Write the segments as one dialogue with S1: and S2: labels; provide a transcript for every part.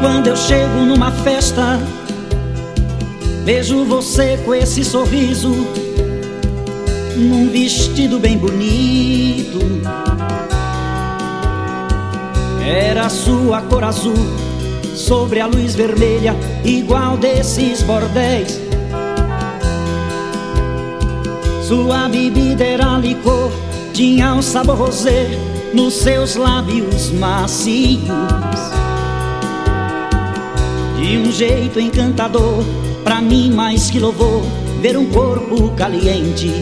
S1: quando eu chego numa festa, vejo você com esse sorriso, num vestido bem bonito. Era sua cor azul sobre a luz vermelha, igual desses bordéis. Sua bebida era licor, tinha um sabor rosé nos seus lábios macios. De um jeito encantador, pra mim mais que louvor, ver um corpo caliente.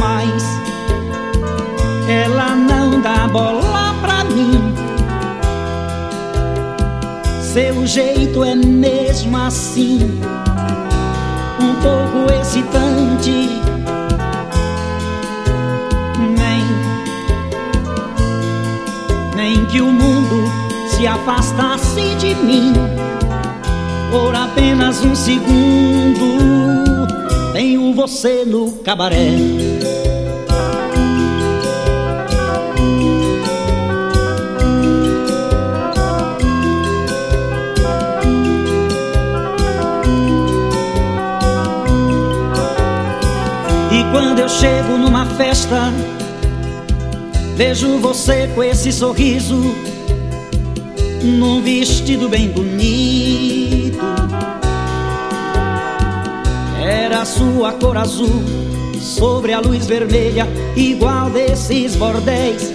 S1: Mas ela não dá bola pra mim. Seu jeito é mesmo assim, um pouco excitante. Nem, nem que o mundo se afastasse de mim por apenas um segundo. Tenho você no cabaré. E quando eu chego numa festa, vejo você com esse sorriso, num vestido bem bonito. Era sua cor azul sobre a luz vermelha, igual desses bordéis.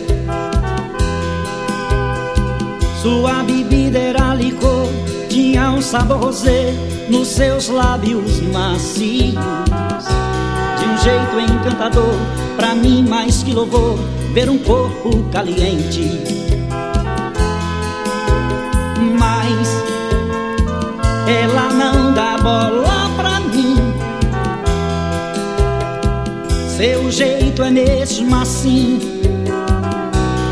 S1: Sua bebida era licor, tinha um sabor rosé nos seus lábios macios de um jeito encantador, pra mim mais que louvor, ver um corpo caliente. Seu jeito é mesmo assim,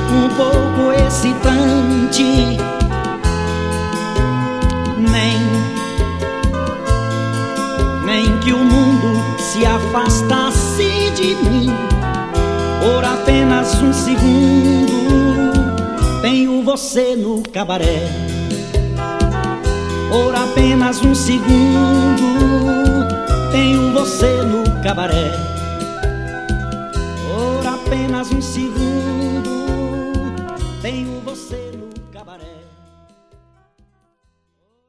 S1: um pouco excitante. Nem, nem que o mundo se afastasse de mim por apenas um segundo. Tenho você no cabaré. Por apenas um segundo, tenho você no cabaré. Apenas um segundo, tenho você.